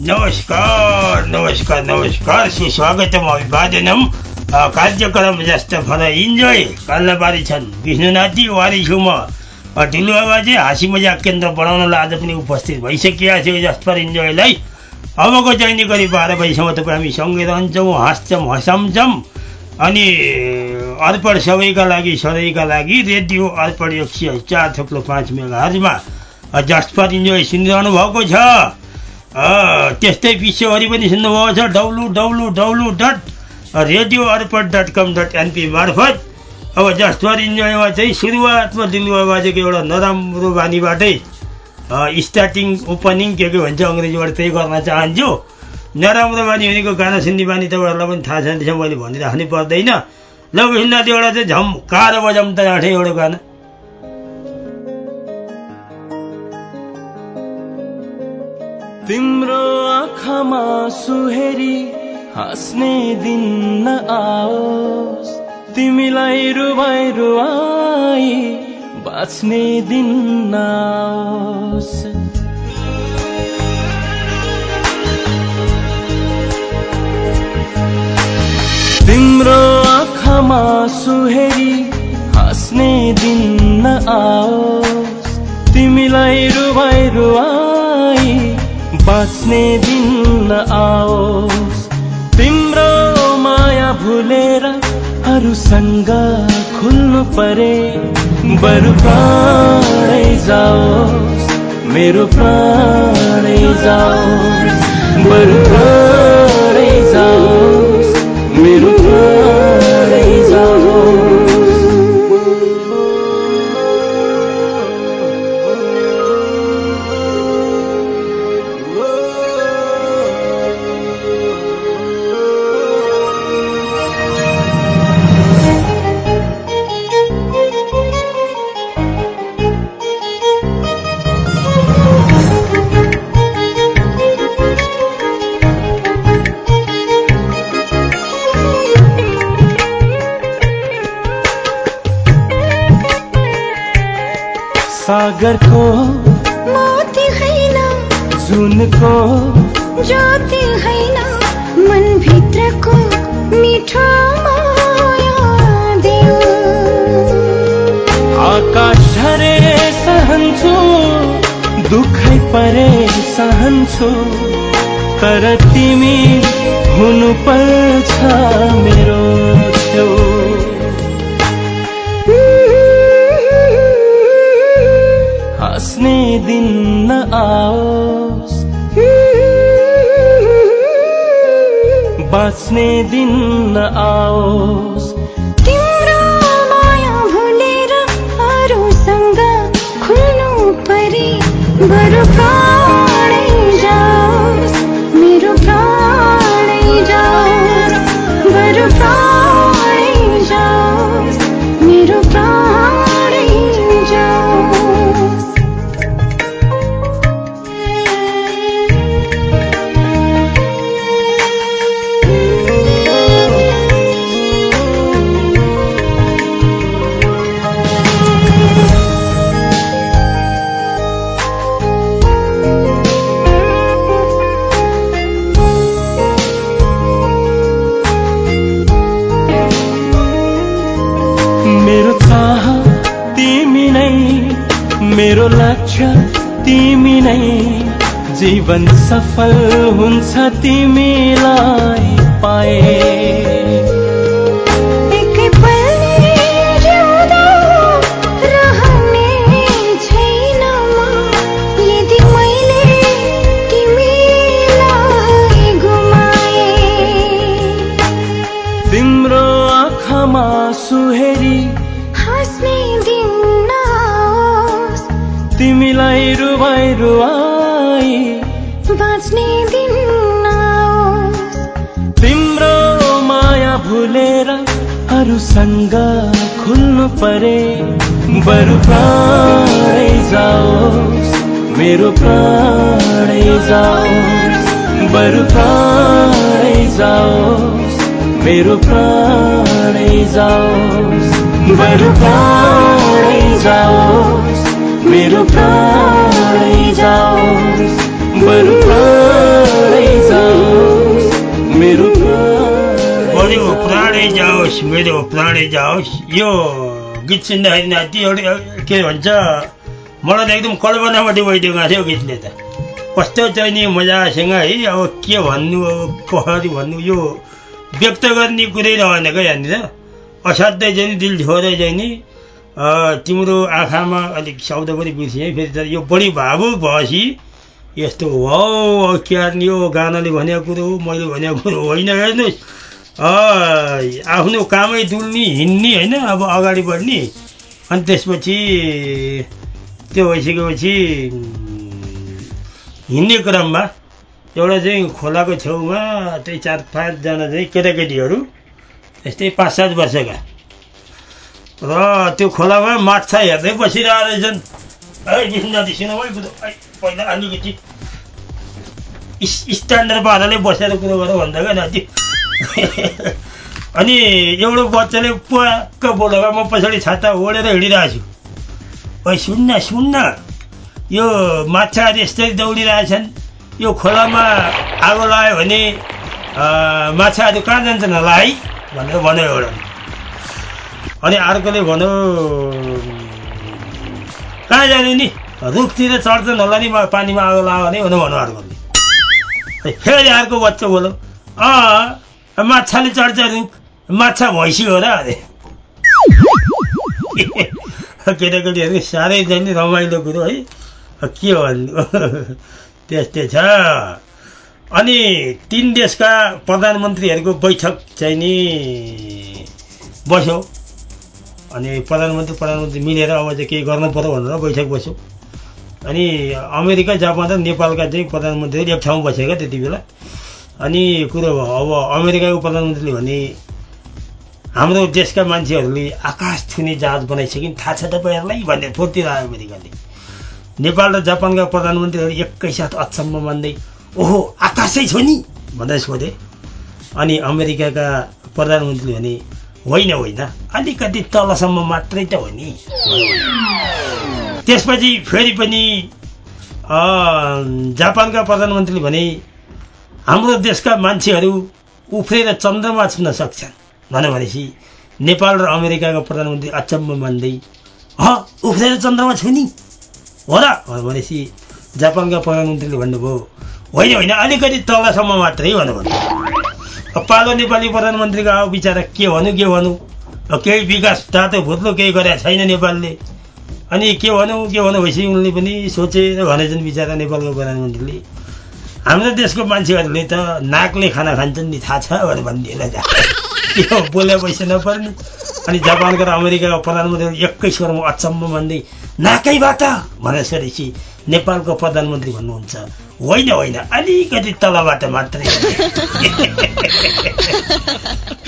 नमस्कार नमस्कार नमस्कार सुस्वागतम अभिवादनम अ, कार्यक्रम जस्तो फल इन्जोय गर्न पारी छन् ढिलो आवाजै हाँसी मजाक केन्द्र बनाउनलाई आज पनि उपस्थित भइसकिया छु जसपर इन्जोयलाई अबको चाहिने गरी बाह्र बजीसम्म तपाईँ हामी सँगै रहन्छौँ हाँस्छौँ हँसाउँछौँ अनि अर्पण सबैका लागि सधैँका लागि रेडियो अर्पण एक सय चार थुप्रो पाँच मेगाहरूमा जसपर इन्जोय सुनिरहनु भएको छ त्यस्तै विश्वभरि पनि सुन्नुभएको छ W W W dot radio Arpan dot com dot NP मार्फत अब जसद्वार इन्जोयमा चाहिँ सुरुवातमा दिलुवा बाजेको एउटा नराम्रो बानीबाटै स्टार्टिङ ओपनिङ के के भन्छ अङ्ग्रेजीबाट त्यही गर्न चाहन्छु। नराम्रो बानी भनेको गाना सुन्ने बानी तपाईँहरूलाई पनि थाहा छ मैले भनिराख्नै पर्दैन। ल भिन्न एउटा चाहिँ झम कार बजाउँ त आँठै एउटा गाना। तिम्रो आँखामा सुहेरी हाँस्ने दिन न आओस् तिमीलाई रुवाई रुवाई बाँच्ने दिन नआओस् तिम्रो आँखामा सुहेरी हाँस्ने दिन न आओस्। तिमीलाई रुवाई रुवाई बाँच्ने दिन न आओस्। तिम्रो माया भुलेर अरूसँग खुल्नु परे बरु प्राणै जाओस् मेरो प्राणै जाओस् बरु प्राणै जाओस् मेरो प्राणै सागरको मोती होइन जुनको ज्योति होइन मनभित्रको मिठो आकाश झरे सहन्छु दुखै परे सहन्छु तर तिमी हुनु पर्छ मेरो छेउ। हाँस्ने दिन न आओस्। बाँच्ने दिन न आओस्। तिम्रो माया भुलेर अरूसँग खुल्नु परे? बरु जीवन सफल हुन्छ तिमीलाई अरूसँग खुल्नु परे बरु प्राणै जाओस् मेरो प्राणै जाओस् बरु प्राणै जाओस् मेरो प्राणै जाओस् बरु प्राणै जाओस् मेरो प्राणै जाओस् बरु प्राणै मेरो प्राणै जाओस् यो गीत सुन्दाखेरि नाति एउटा के भन्छ मलाई त एकदम कल्पनापट्टि गइदिएको थियो गीतले त कस्तो चाहिँ नि मजासँग है अब के भन्नु अब कसरी भन्नु यो व्यक्त गर्ने कुरै रहेन क्या यहाँनिर असाध्यै चाहिँ नि दिल छोरै चाहिँ नि तिम्रो आँखामा अलिक शब्द पनि बिर्सिएँ फेरि त यो बढी भावुक भएपछि यस्तो हो अब के गर्ने यो गानाले भनेको कुरो हो मैले भनेको कुरो होइन हेर्नुहोस् आफ्नो कामै डुल्ने हिँड्ने होइन अब अगाडि बढ्ने। अनि त्यसपछि त्यो भइसकेपछि हिँड्ने क्रममा एउटा चाहिँ खोलाको छेउमा त्यही चार पाँचजना चाहिँ केटाकेटीहरू यस्तै पाँच सात वर्षका। र त्यो खोलामा माछा हेर्दै बसिरहेको रहेछन्। है पहिला अलिकति स्ट्यान्डर्ड पाराले बसेर कुरो गर भन्दा क्या अनि एउटा बच्चाले पुवाक्क बोलेर म पछाडि छाता ओढेर हिँडिरहेको छु ओइ सुन्न सुन्न यो माछाहरू यस्तै दौडिरहेछन् यो खोलामा आगो लगायो भने माछाहरू कहाँ जान्छन् होला है भनेर भन्यो एउटा अनि अर्कोले भन्यो कहाँ जाने नि रुखतिर चढ्छन् होला नि पानीमा आगो लाग्यो भने भनेर भन्यो अर्कोले फेरि अर्को बच्चा बोलो अँ माछाले चढ्छ रुख माछा भैँसी हो र अरे केटाकेटीहरू साह्रै चाहिँ नि रमाइलो कुरो है। के भन्नु? त्यस्तै छ। अनि तिन देशका प्रधानमन्त्रीहरूको बैठक चाहिँ नि बस्यो। अनि प्रधानमन्त्री प्रधानमन्त्री मिलेर अब चाहिँ केही पऱ्यो भनेर बैठक बस्यो। अनि अमेरिका जापान र नेपालका चाहिँ प्रधानमन्त्रीहरू एक ठाउँमा बसेका त्यति बेला। अनि कुरो अब अमेरिकाको प्रधानमन्त्रीले भने हाम्रो देशका मान्छेहरूले आकाश छुने जहाज बनाइसकिन् थाहा छ तपाईँहरूलाई भन्ने फुर्ती आयो अमेरिकाले। नेपाल र जापानका प्रधानमन्त्रीहरू एकैसाथ अचम्म मान्दै ओहो आकाशै छ नि! भन्दै सोधे। अनि अमेरिकाका प्रधानमन्त्रीले भने होइन होइन अलिकति तलसम्म मात्रै त हो नि। त्यसपछि फेरि पनि जापानका प्रधानमन्त्रीले भने हाम्रो देशका मान्छेहरू उफ्रेर चन्द्रमा छुन सक्छन्। भनेपछि नेपाल र अमेरिकाका प्रधानमन्त्री अचम्म मान्दै ह उफ्रेर चन्द्रमा छु नि? हो र भनेपछि जापानका प्रधानमन्त्रीले भन्नुभयो होइन होइन अलिकति तलसम्म मात्रै भनेर भन्नु पालो नेपाली प्रधानमन्त्रीको अब बिचरा के भनौँ के भनौँ केही विकास तातो भुत्लो केही गरेका छैन नेपालले। अनि के भनौँ के भनौँ भएपछि उनले पनि सोचेर भनेछन् बिचरा नेपालको प्रधानमन्त्रीले हाम्रो देशको मान्छेहरूले त नाकले खाना खान्छन् नि थाहा छ भनेर भनिदिएर जा यो बोले पैसा नपर्ने। अनि जापानका र अमेरिकाका प्रधानमन्त्रीहरू एकै स्वरमा अचम्म मान्दै नाकैबाट! भनेर सोधेपछि नेपालको प्रधानमन्त्री भन्नुहुन्छ। होइन होइन अलिकति तलबाट मात्रै।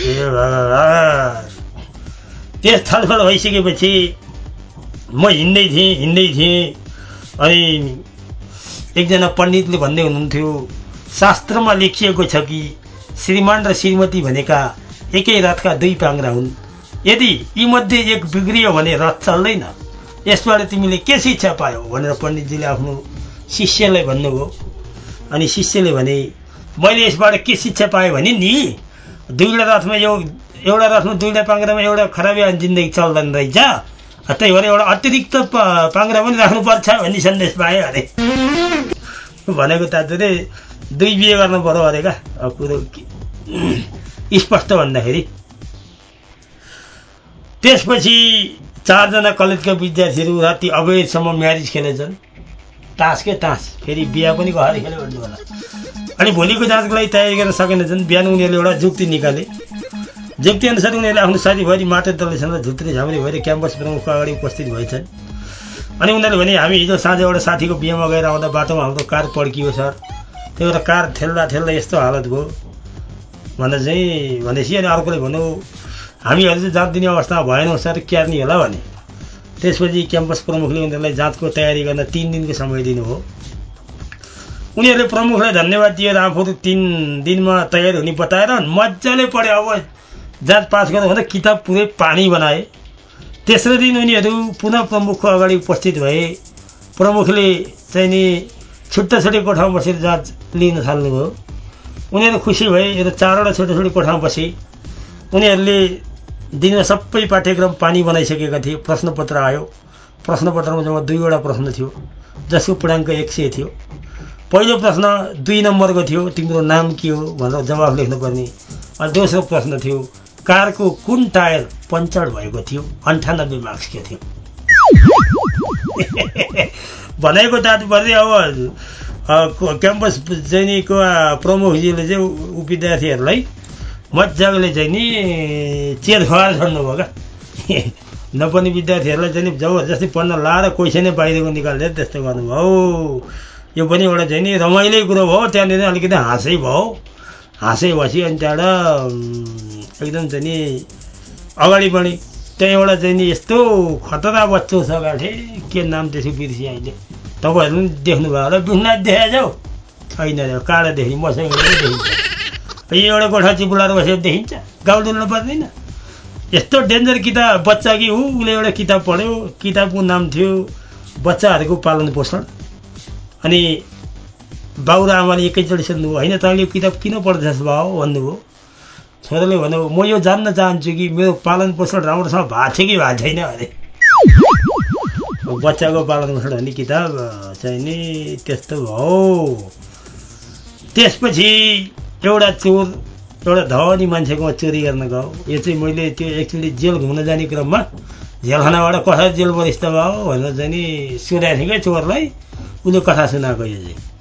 ए त्यस छलफल भइसकेपछि म हिँड्दै थिएँ हिँड्दै थिएँ। अनि एकजना पण्डितले भन्दै हुनुहुन्थ्यो शास्त्रमा लेखिएको छ कि श्रीमान र श्रीमती भनेका एकै रथका दुई पाङ्रा हुन्? यदि यीमध्ये एक बिग्रियो भने रथ चल्दैन। यसबाट तिमीले के शिक्षा पायौ? भनेर पण्डितजीले आफ्नो शिष्यलाई भन्नुभयो। अनि शिष्यले भने मैले यसबाट के शिक्षा पाएँ भने नि दुईवटा रथमा एउटा रथमा दुईवटा पाङ्रामा एउटा खराबी जिन्दगी चल्दैन रहेछ। त्यही भएर एउटा अतिरिक्त पाङ्रा पनि राख्नुपर्छ भन्ने सन्देश पाएँ अरे। भनेको तात्पर्य दुई बिहे गर्नु पर्यो अरे क्या कुरो स्पष्ट भन्दाखेरि त्यसपछि चारजना कलेजका विद्यार्थीहरू राति अबेरसम्म म्यारिज खेलेछन्। तास के तास फेरि बिहा पनि घर खेल्यो भन्नु होला। अनि भोलिको जाँचको लागि तयारी गर्न सकेनछन् बिहान उनीहरूले एउटा जुक्ति निकाले। जुक्ति अनुसार उनीहरूले आफ्नो साथीभरि माटे दलसँग र झुत्रे झाम्रे भएर क्याम्पस प्रमुखको अगाडि उपस्थित भएछन्। अनि उनीहरूले भने हामी हिजो साँझ एउटा साथीको बिहेमा गएर आउँदा बाटोमा हाम्रो कार पड्कियो सर। त्यो एउटा कार ठेल्दा ठेल्दा यस्तो हालत भयो। भनेर चाहिँ भनेपछि अनि अर्कोले भन्यो हामीहरू चाहिँ जात दिने अवस्थामा भएनौँ सर। क्यार्ने होला भने। त्यसपछि क्याम्पस प्रमुखले उनीहरूलाई जाँचको तयारी गर्न तिन दिनको समय दिनुभयो। उनीहरूले प्रमुखलाई धन्यवाद दिएर आफूहरू तिन दिनमा तयारी हुने बताएर मजाले पढ्यो। अब जाँच पास गर्नु भन्दा किताब पुरै पानी बनाए। तेस्रो दिन उनीहरू पुनः प्रमुखको अगाडि उपस्थित भए। प्रमुखले चाहिँ नि छुट्टा छुट्टै कोठामा बसेर जाँच लिन थाल्नुभयो। उनीहरू खुसी भए र चारवटा छुट्टा छुट्टै कोठामा बसे। उनीहरूले दिनमा सबै पाठ्यक्रम पानी बनाइसकेका थिए। प्रश्नपत्र आयो। प्रश्नपत्रमा जम्मा दुईवटा प्रश्न थियो जसको पूर्णाङ्क एक सय थियो। पहिलो प्रश्न दुई नम्बरको थियो तिम्रो नाम के हो भनेर जवाफ लेख्नुपर्ने। अनि दोस्रो प्रश्न थियो कारको कुन टायर पङ्चर भएको थियो? अन्ठानब्बे मार्क्सको थियो? भनेको तात्पर्य अब क्याम्पस चाहिँ नि प्रमुखजीले चाहिँ विद्यार्थीहरूलाई मजाले चाहिँ नि चेर खुवाएर छोड्नुभयो क्या नपढ्ने विद्यार्थीहरूलाई चाहिँ नि जबरजस्ती पढ्न लाएर क्वेसनै बाहिरको निकालेर त्यस्तो गर्नुभयो। यो पनि एउटा चाहिँ नि रमाइलै कुरो भयो त्यहाँनिर अलिकति हाँसै भयो। हाँसै भएपछि अनि त्यहाँबाट एकदम चाहिँ नि अगाडि बढी त्यहाँ एउटा चाहिँ नि यस्तो खतरा बच्चो छ गाठे के नाम त्यसको बिर्सिएँ अहिले तपाईँहरू पनि देख्नुभयो होला बिस्नाथ देखाएको जाऊ छैन देखि मसँग देखिन्छ एउटा कोठा चिपुलाएर बसेर देखिन्छ गाउँ डुल्नु पर्दैन यस्तो डेन्जर किताब बच्चा कि ऊ उसले एउटा किताब पढ्यो किताबको नाम थियो बच्चाहरूको पालन पोषण अनि बाउ र आमाले एकैचोटि सोध्नुभयो होइन तैँले किताब किन पढ्दैछस् बाउ भन्नुभयो। छोराले भन्नुभयो म यो जान्न चाहन्छु कि मेरो पालन पोषण राम्रोसँग भएको छ कि भएको छैन अरे। बच्चाको पालन पोषण भन्ने किताब चाहिँ नि त्यस्तो भयो। त्यसपछि एउटा चोर एउटा धनी मान्छेकोमा चोरी गर्न गयो। यो चाहिँ मैले त्यो एकचोटि जेल घुम्न जाने क्रममा जेलखानाबाट कसरी जेल वरिष्ठ भयो भनेर चाहिँ नि सुनाएको थिएँ क्या चोरलाई। उसले कथा सुनाएको यो चाहिँ।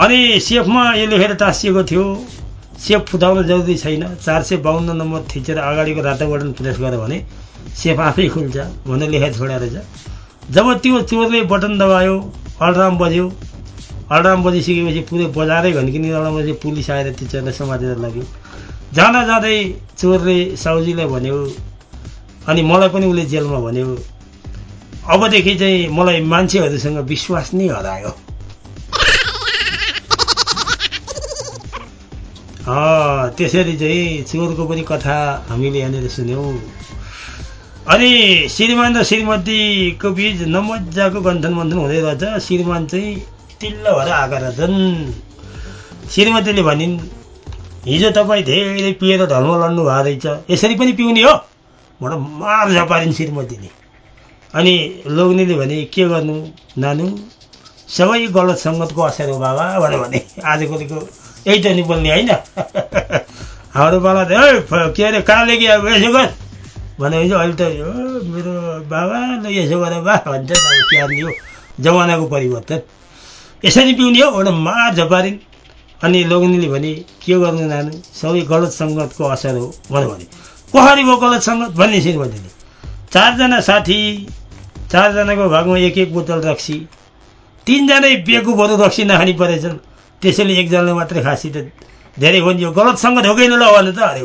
अनि सेफमा यो लेखेर टाँसिएको थियो। सेफ फुटाउन जरुरी छैन। चार सय बाहन्न नम्बर थिचेर अगाडिको बटन प्रेस गर्यो भने सेफ आफै खुल्छ भनेर लेखेर छोडेर रहेछ। जब त्यो चोरले बटन दबायो अलार्म बज्यो। अलार्म बजिसकेपछि पुरै बजारै घन्किने अलार्मपछि पुलिस आएर त्यो चोरलाई समातेर लग्यो। जाँदा जाँदै चोरले साउजीलाई भन्यो अनि मलाई पनि उसले जेलमा भन्यो। अबदेखि चाहिँ मलाई मान्छेहरूसँग विश्वास नै हरायो। त्यसरी चाहिँ चोरको पनि कथा हामीले यहाँनिर सुन्यौँ। अनि श्रीमान र श्रीमतीको बिच नमजाको गन्थन मन्थन हुँदै रहेछ श्रीमान चाहिँ तिल्ल भएर आएका रहेछन् श्रीमतीले भनिन् हिजो तपाईँ धेरै पिएर धर्म लड्नु भएको रहेछ। यसरी पनि पिउने हो? भनेर मार झपारिन् श्रीमतीले। अनि लोग्नेले भने के गर्नु नानु? सबै गलत सङ्गतको असर हो बाबा। भनेर भने आजकलिको यही त नि बोल्ने होइन हाम्रो बाबा त "ओइ, फ- के अरे कहाँ लेगे अब यसो गर भनेपछि अहिले त "ओ, मेरो बाबा ल यसो गर बा भन्छ नि के हो जमानाको परिवर्तन यसरी पिउने हो एउटा मार झपारिन् अनि लोग्नेले भने के गर्नु नानु सबै गलत सङ्गतको असर हो भनेर भने कसरी भयो गलत सङ्गत भन्ने श्रीमतीले चारजना साथी चारजनाको भागमा एक एक बोतल रक्सी तिनजनै बेकुबहरू रक्सी नखानी परेछन् त्यसैले एकजनाले मात्रै खासी त धेरै हो नि यो गलत सङ्गत हो कि ल भन्नु त। अरे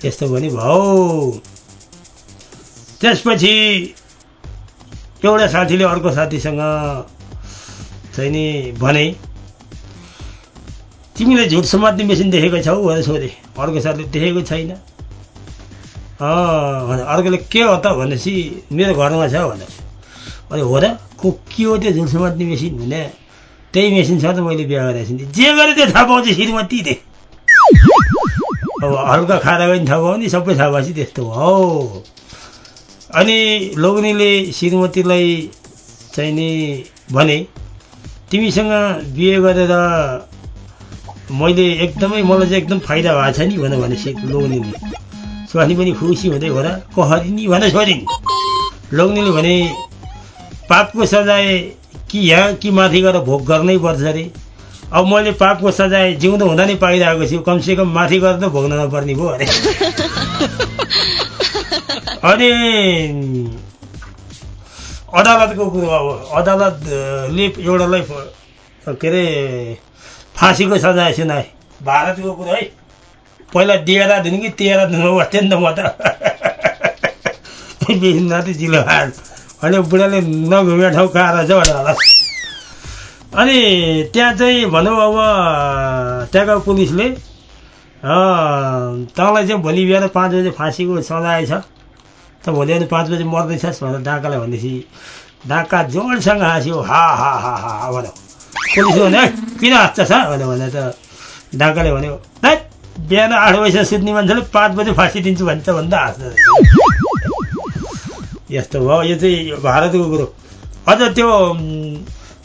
त्यस्तो पनि भयो। त्यसपछि एउटा साथीले अर्को साथीसँग चाहिँ नि भने तिमीले झुट समात्ने मेसिन देखेको छौ? भनेर सोधे। अर्को साथीले देखेको छैन। भने अर्कोले के हो त? भनेपछि मेरो घरमा छ। भने अनि हो र? को के हो त्यो झुट समात्ने मेसिन? भने त्यही मेसिन छ त मैले बिहा गरेको छु जे गरे त्यो थाहा पाउँछ श्रीमती दे अब हल्का खाँदा पनि थाहा पाउने सबै थाहा भएपछि त्यस्तो हो अनि लोग्नेले श्रीमतीलाई चाहिँ नि भने तिमीसँग बिहे गरेर मैले एकदमै मलाई चाहिँ एकदम फाइदा भएको छ नि भनेर भने लोग्नेले स्वास्नी पनि खुसी हुँदै हो र कहरी नि भनेर छोडिन् लोग्नेले भने पापको सजाय कि यहाँ कि माथि गएर भोग गर्नै पर्छ अरे? अब मैले पापको सजाय जिउँदो हुँदा नै पाइरहेको छु कमसेकम माथि गएर त भोग्न नपर्ने भयो अरे। अनि अदालतको कुरो अब अदालतले एउटालाई के अरे फाँसीको सजाय सुनाए। भारतको कुरो है। पहिला दिएर दिनु कि तेह्र दिनमा बस्थेँ नि त म त नाति जिल्लो हाल अनि बुढाले नघुमे ठाउँ कहाँ रहेछ भनेर होला। अनि त्यहाँ चाहिँ भनौँ अब त्यहाँको पुलिसले तँलाई चाहिँ भोलि बिहान पाँच बजे फाँसीको सजाय छ त भोलि बिहान पाँच बजे मर्दैछस् भनेर डाकालाई भनेपछि डाका जोडसँग हाँस्यो हा हा हा हा भन्यो पुलिसले भन्यो "ए, किन हाँस्छस् ह? भन्यो भने त डाकाले भन्यो "हैट, बिहान आठ बजीसम्म सुत्ने मान्छेले पाँच बजे फाँसी दिन्छु भन्छ भन्दा हाँस्छ यस्तो भयो। यो चाहिँ भारतको कुरो। अझ त्यो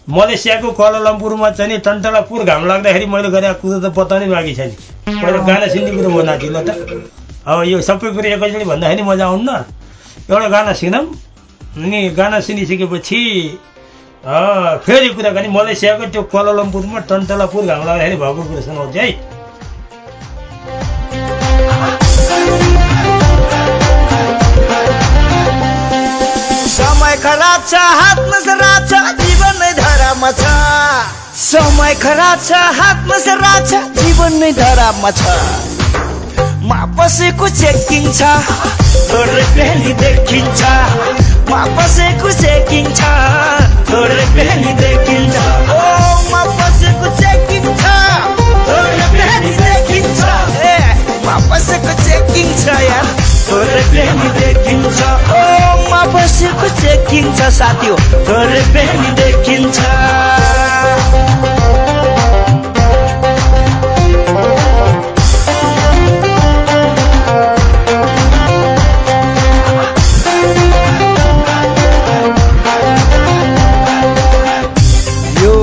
मलेसियाको कलालम्पुरमा चाहिँ नि टन्टलापुर घाम लाग्दाखेरि मैले गरेको कुरो त बताउनै बाँकी छ नि पहिला गाना सुन्ने कुरो म ल त। अब यो सबै कुरो एकैचोटि भन्दाखेरि मजा आउन्न। एउटा गाना सुनौँ। अनि गाना सुनिसकेपछि फेरि कुराकानी। मलेसियाको त्यो कलालम्पुरमा टन्टलापुर घाम लाग्दाखेरि भएको कुरो सुनाउँछु है। छ हातमा सराप छ जीवन नै धरामा छ। समय खराब छ हातमा सराप छ जीवन नै धरामा छ। मा बसेको चेकिङ छ थोरै पेली देखिन्छ। मा बसेको चेकिङ छ थोरै पेली देखिन्छ। ओ मा बसेको चेकिङ छ थोरै पेली देखिन्छ। ए मा बसेको चेकिङ छ यार। थोरै पेली देखिन्छ। ओ मा बसेको चेकिङ छ साथी हो। थोरै पेली देखिन्छ। यो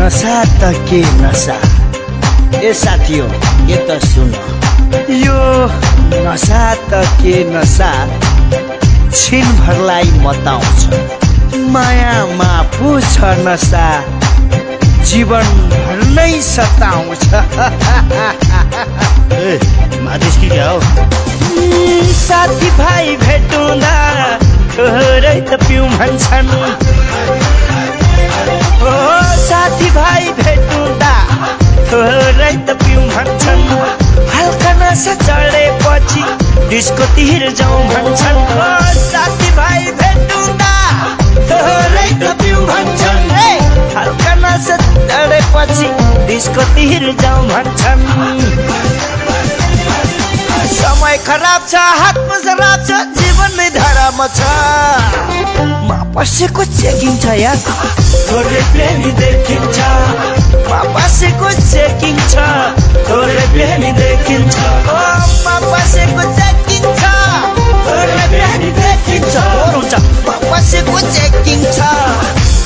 नसा त के नसा ए साथी हो के त सुन। यो नसा त के नसा? छिनभरलाई मताउँछ। मायामा पो छ नसा। जीवनभर नै सताउँछ। साथी भाइ भेटुँदा थोरै त पिउँ भन्छन्। साथी भाइ भेटुँदा थोरै त पिउँ भन्छन्। हल्का नसा चढेपछि डिस्कोतिर जाउँ भन्छन्। साथी भाइ भेटुँदा थोरै त पिउँ भन्छन्। हल्का नसा चढेपछि डिस्कोतिर जाउँ भन्छन्। समय खराब छ हातमा शराब छ जीवन नै धरामा छ। बसेको चेकिङ छ यार। थोरै प्रेमी देखिन्छ। बसेको चेकिङ छ। थोरै प्रेमी देखिन्छ। बसेको चेकिङ छ। थोरै प्रेमी देखिन्छ। हुन्छ बसेको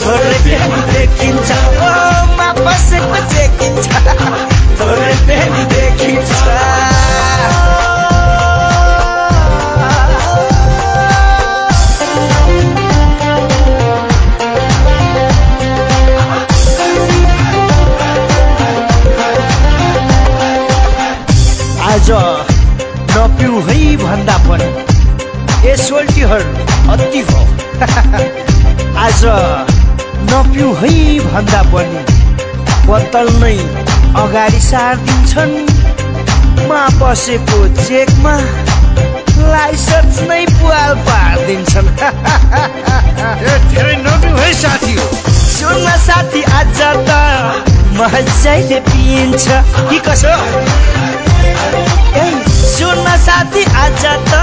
थोरै प्रेमी देखिन्छ। बसेको चेकिङ छ। थोरै प्रेमी देखिन्छ। नपिउ है भन्दा पनि एसोल्टीहरू अति हो। आज नपिउ है भन्दा पनि बोतल नै अगाडि सारिदिन्छन्। मा बसेको चेकमा लाइसेन्स नै पुवाल पारिदिन्छन्। धेरै नपिउ है साथी हो साथी आज त मजैले पिइन्छ। कि कसो? ए, सुन्न साथी आज त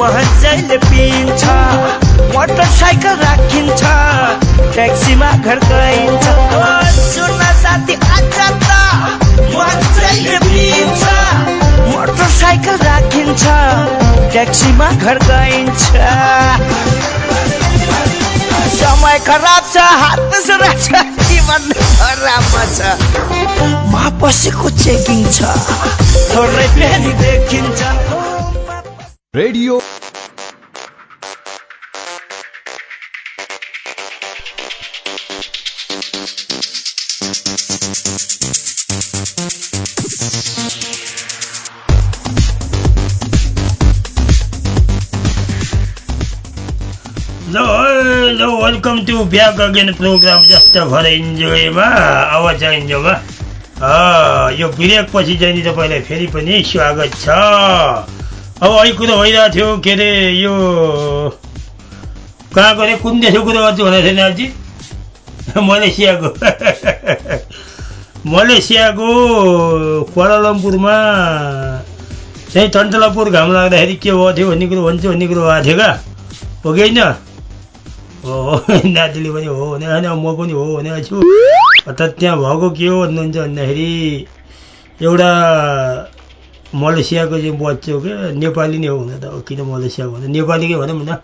मजैले पिइन्छ मोटरसाइकल राखिन्छ ट्याक्सीमा घर गइन्छ। ओ, सुन्न साथी आज त मजैले पिइन्छ मोटरसाइकल राखिन्छ ट्याक्सीमा घर गइन्छ। समय खराब छ हात छ जीवन खराबमा छ। मा बसेको चेकिङ छ। थोरै फेरि देखिन्छ। Radio. Welcome to back again programme just for इन्जोयमा अब चाहिँ इन्जोयमा यो ब्रेक पछि चाहिँ तपाईँलाई फेरि पनि स्वागत छ अब अहिले कुरो भइरहेको थियो के अरे यो कहाँको अरे कुन देशको कुरो गर्छु भनेको थिएन अझै मलेसियाको मलेसियाको क्वालालम्पुरमा चाहिँ चञ्चलापुर घाम लाग्दाखेरि के भएको थियो भन्ने कुरो भन्छु भन्ने कुरो भएको थियो क्या हो कि होइन हो नातिले पनि हो भने म पनि हो भनेको छु अर्थात् त्यहाँ भएको के हो भन्नुहुन्छ भन्दाखेरि एउटा मलेसियाको चाहिँ बच्चो के नेपाली नै हो हुन त किन मलेसिया भन्दा? नेपालीकै भनौँ न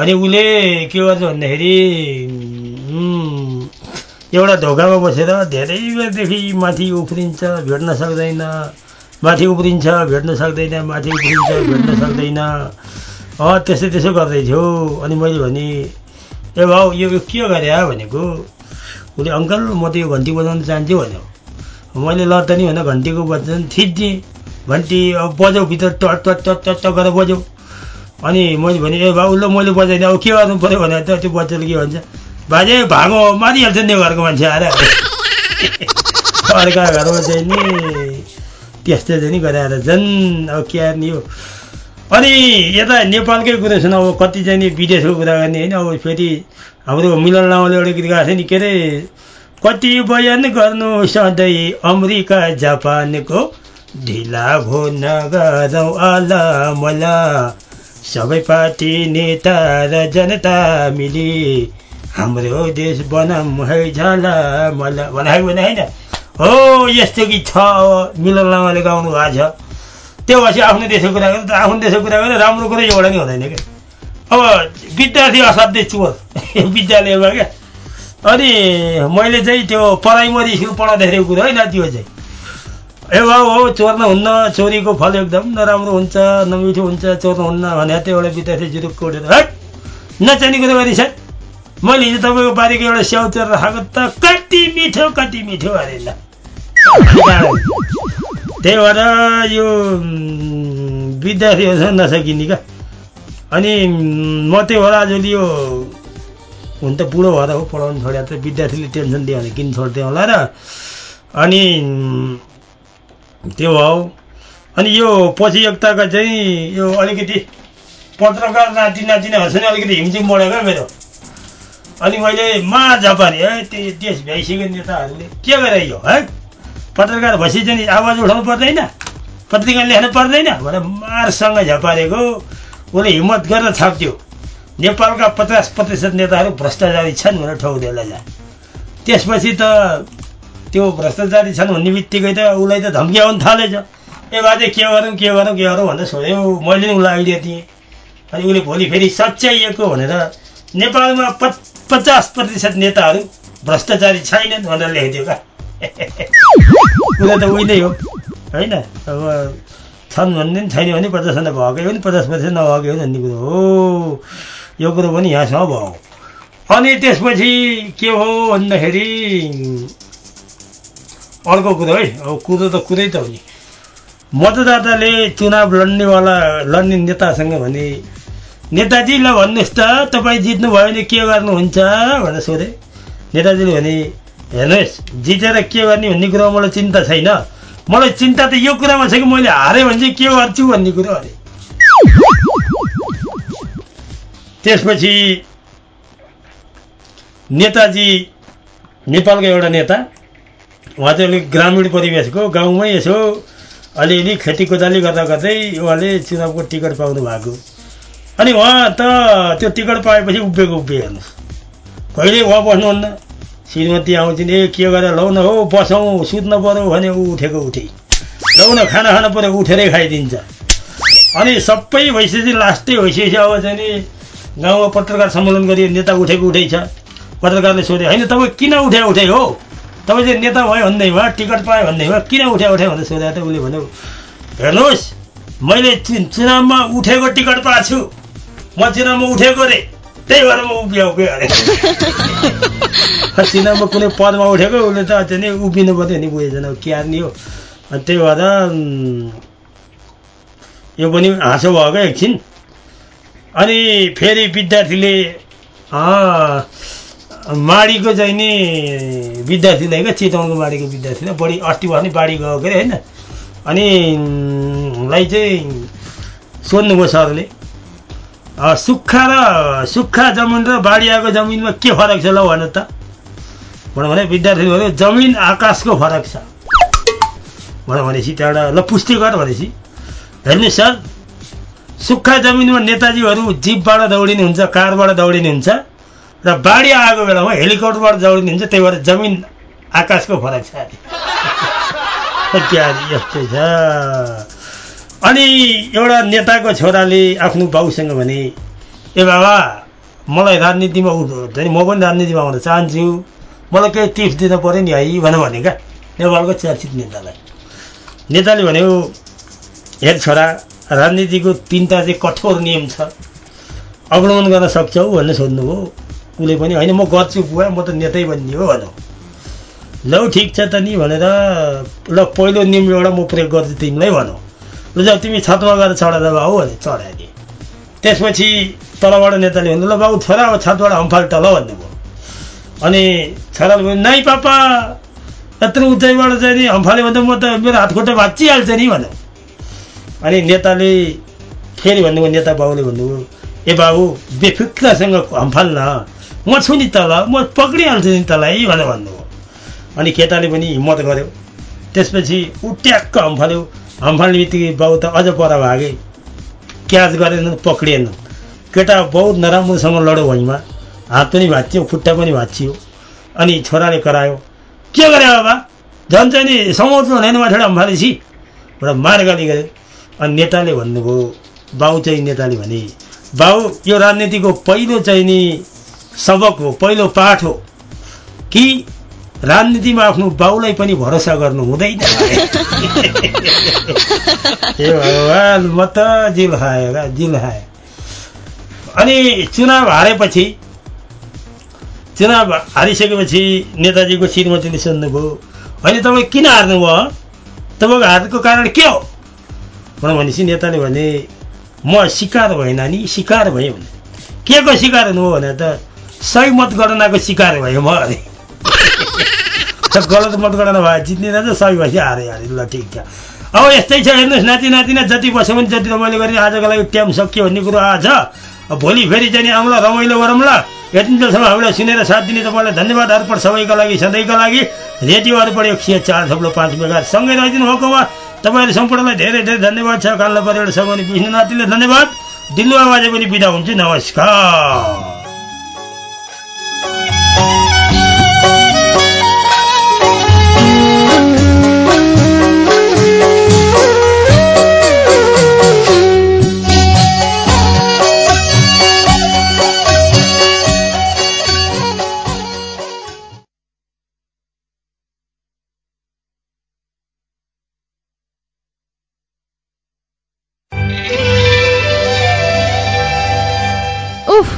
अनि उसले के गर्छ भन्दाखेरि एउटा ढोकामा बसेर धेरै बेरदेखि माथि उफ्रिन्छ भेट्न सक्दैन माथि उफ्रिन्छ भेट्न सक्दैन माथि उफ्रिन्छ भेट्न सक्दैन। अँ त्यसो त्यसो गर्दै थियो। अनि मैले भने ए भाउ यो के गरे भनेको उसले अङ्कल म त यो घन्टी बजाउन चाहन्छु भन्यो मैले ल त नि भने घन्टीको वचन थिचिदिएँ घन्टी अब बजाउ भित्र टट टट टट टट गरेर बजाउ अनि मैले भने ए भाउ ल मैले बजाइदिएँ अब के गर्नु पऱ्यो भने त त्यो बच्चाले के भन्छ बाजे भागो मारिहाल्छ नि घरको मान्छे आएर अर्का घरमा चाहिँ नि त्यस्तो चाहिँ नि गराएर झन् अब के नि यो अनि यता नेपालकै कुरा सुन अब कति चाहिँ नि विदेशको कुरा गर्ने होइन अब फेरि हाम्रो मिलन लामाले एउटा गीत गाएको थियो नि के अरे कति बयान गर्नु सधैँ अमेरिका जापानको ढिला भो नगरौँ आला मला। सबै पार्टी नेता र जनता मिली हाम्रो देश बनाऊँ है झाला मला। भनेको भने होइन? हो यस्तो गीत छ अब मिलन लामाले गाउनु भएको छ। त्यो भएपछि आफ्नो देशको कुरा गरेर आफ्नो देशको कुरा गरेर राम्रो कुरो एउटा नि हुँदैन क्या अब विद्यार्थी असाध्यै चोर विद्यालयमा क्या अनि मैले चाहिँ त्यो प्राइमरी स्कुल पढाउँदाखेरि कुरो होइन त्यो चाहिँ ए बाउ हो चोर्न हुन्न चोरीको फल एकदम नराम्रो हुन्छ नमिठो हुन्छ चोर्न हुन्न भने त्यो एउटा विद्यार्थी जुरुक्क उठेर हट नचाहिने कुरो गरी छ मैले हिजो तपाईँको बारीको एउटा स्याउ चोरेर खाएको त कति मिठो कति मिठो अरे ल त्यही भएर यो विद्यार्थीहरूसँग नसकिने क्या अनि म त्यही भएर आजभोलि यो हुन त बुढो भएर हो पढाउनु छोड्या त विद्यार्थीले टेन्सन दियो भने किन छोड्थ्यो होला र। अनि त्यो हो। अनि यो पछि एकताका चाहिँ यो अलिकति पत्रकार नाति नातिनाहरूसँग अलिकति हिमजिम बढ्यो क्या मेरो। अनि मैले मा जापानी है त्यो देश भ्याइसक्यो नेताहरूले के गरे यो है? पत्रकार भएपछि चाहिँ आवाज उठाउनु पर्दैन। पत्रिका लेख्नु पर्दैन। भनेर मारसँग झपारेको उसले हिम्मत गरेर छाप्थ्यो नेपालका पचास प्रतिशत नेताहरू भ्रष्टाचारी छन् भनेर ठोक्देला जा त्यसपछि त त्यो भ्रष्टाचारी छन् भन्ने बित्तिकै त उसलाई त धम्की आउनु थालेछ। ए बाजे के गरौँ के गरौँ के गरौँ भनेर सोध्यो। मैले नि उसलाई आइडिया दिएँ। अनि उसले भोलि फेरि सच्याइएको भनेर नेपालमा पच पचास प्रतिशत नेताहरू भ्रष्टाचारी छैनन् भनेर लेखिदियो क्या कुरा त उही हो होइन अब छन् भन्ने पनि छैन भने पचासजना भएकै हो नि पचास प्रतिशत नभएकै हो भन्ने कुरो हो यो कुरो पनि यहाँसम्म भयो अनि त्यसपछि के हो भन्दाखेरि अर्को कुरो है अब कुरो त कुरै त हो नि मतदाताले चुनाव लड्नेवाला लड्ने नेतासँग भने नेताजी ल भन्नुहोस् त तपाईँ जित्नुभयो भने के गर्नुहुन्छ भनेर सोधे नेताजीले भने हेर्नुहोस् जितेर के गर्ने भन्ने कुरामा मलाई चिन्ता छैन। मलाई चिन्ता त यो कुरामा छ कि मैले हारेँ भने चाहिँ के गर्छु भन्ने कुरो अरे। त्यसपछि नेताजी नेपालको एउटा नेता उहाँ चाहिँ अलिक ग्रामीण परिवेशको गाउँमै यसो अलिअलि खेती कोदाली गर्दा गर्दै उहाँले चुनावको टिकट पाउनु भएको। अनि उहाँ त त्यो टिकट पाएपछि उभिएको उभिए हेर्नुहोस्। कहिले उहाँ बस्नुहुन्न? श्रीमती आउँछिन् ए के गरेर लौ न हो बसौँ सुत्न पऱ्यो भने ऊ उठेको उठे। लौ खाना खानु पऱ्यो उठेरै खाइदिन्छ। अनि सबै भइसकेपछि लास्टै भइसकेपछि अब चाहिँ नि गाउँमा पत्रकार सम्मेलन गरियो नेता उठेको उठै छ पत्रकारले सोध्यो होइन तपाईँ किन उठे उठे हो? तपाईँ चाहिँ नेता भयो भन्दैमा टिकट पायो भन्दैमा किन उठ्या उठ्या भनेर सोधेको त उसले भन्यो हेर्नुहोस् मैले चुनावमा उठेको टिकट पाएको छु। म चुनावमा उठेको रे त्यही भएर म उभिया उभियो अरे। चुनावमा कुनै पदमा उठेको उसले त अझै नै उभिनु पऱ्यो नि बुझेछन् अब के हार्ने हो। अनि त्यही भएर यो पनि हाँसो भएको एकछिन। अनि फेरि विद्यार्थीले माडीको चाहिँ नि विद्यार्थीलाई क्या चितवनको माडीको विद्यार्थीलाई बढी अस्ति भर्ने बाढी के अरे होइन? अनि लाई चाहिँ सोध्नुभयो सरले। सुक्खा र सुक्खा जमिन र बाढी आएको जमिनमा के फरक छ ल भन त भने विद्यार्थी भन्यो जमिन आकाशको फरक छ भनेपछि त्यहाँबाट ल पुष्टि गर भनेपछि हेर्नु सर सुक्खा जमिनमा नेताजीहरू जिपबाट दौडिने हुन्छ कारबाट दौडिने हुन्छ र बाढी आएको बेलामा हेलिकप्टरबाट दौडिने हुन्छ त्यही भएर जमिन आकाशको फरक छ अरे, यस्तै छ अनि एउटा नेताको छोराले आफ्नो बाउसँग भने ए बाबा मलाई राजनीतिमा उ- चाहिँ म पनि राजनीतिमा आउन चाहन्छु। मलाई केही टिप्स दिनु पऱ्यो नि है भनेर भने क्या नेपालको चर्चित नेतालाई। नेताले भन्यो हेर छोरा राजनीतिको तिनवटा चाहिँ कठोर नियम छ। अवलम्बन गर्न सक्छौ भनेर सोध्नुभयो। उसले पनि होइन म गर्छु बुवा म त नेतै बन्ने हो भनौँ लौ ठिक छ त नि भनेर ल पहिलो नियम एउटा म प्रयोग गर्छु तिमीलाई भनौँ ल जाऊ तिमी छतमा गएर चढाएर बाबु भने चढाइदिए त्यसपछि तलबाट नेताले भन्नु ल बाबु छोरा अब छतबाट हम्फाल टल भन्नुभयो। अनि छोराले भन्यो नाइ पापा यत्रो उचाइबाट चाहिँ नि हम्फाले भन्दा म त मेरो हात खुट्टा भाँचिहाल्छ नि भन्यो। अनि नेताले फेरि भन्नुभयो नेता बाबुले भन्नुभयो ए बाबु बेफिक्रासँग हम्फाल न म छु नि तल म पक्रिहाल्छु नि तँलाई भनेर भन्नुभयो। अनि केटाले पनि हिम्मत गर्यो। त्यसपछि ऊ ट्याक्क हम्फाल्यो। हम्फाल्ने बित्तिकै बाउ त अझ पर भागे। क्याच गरेन पक्रिएन। केटा बहुत नराम्रोसँग लड्यो भुइँमा। हात पनि भाँचियो खुट्टा पनि भाँचियो। अनि छोराले करायो के गरे बाबा? झन् चाहिँ नि समाउँछु भनेन माथि हम्फालेছি र मारगाली गऱ्यो अनि नेताले भन्नुभयो बाउ चाहिँ नेताले भने बाउ यो राजनीतिको पहिलो चाहिँ नि सबक हो पहिलो पाठ हो। कि राजनीतिमा आफ्नो बाउलाई पनि भरोसा गर्नु हुँदैन ए भगवान् म त जिल खायो र जिल खायो अनि चुनाव हारेपछि चुनाव हारिसकेपछि नेताजीको श्रीमतीले सोध्नुभयो होइन तपाईँ किन हार्नुभयो? तपाईँको हारको कारण के हो? भनेपछि नेताले भने म शिकार भएन नि शिकार भएँ भने। के को शिकार हुनु भने त सही मतगणनाको शिकार भयो म अरे गलत मतगणना भए जित्ने रहेछ भएपछि हारे हारे ल ठिक छ। अब यस्तै छ हेर्नुहोस् नाति नातिना जति बस्यो भने जति रमाइलो गरेँ आजको लागि टाइम सक्यो भन्ने कुरो आज। भोलि फेरि चाहिँ आउँला रमाइलो गरौँला। यतिन्जेलसम्म हामीलाई सुनेर साथ दिने तपाईँलाई धन्यवाद अर्पण सबैका लागि सधैँका लागि। रेडियो अर्पण एक सय चार थप्लो पाँच मेगा। सँगै रहिदिनु भएकोमा तपाईँहरू सम्पूर्णलाई धेरै धेरै धन्यवाद छ। कान्ला परिवार विष्णु नातिले धन्यवाद। दिल्लु आवाजै पनि बिदा हुन्छु। नमस्कार।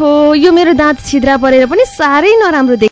यो मेरो दाँत छिद्रा परेर पनि साह्रै नराम्रो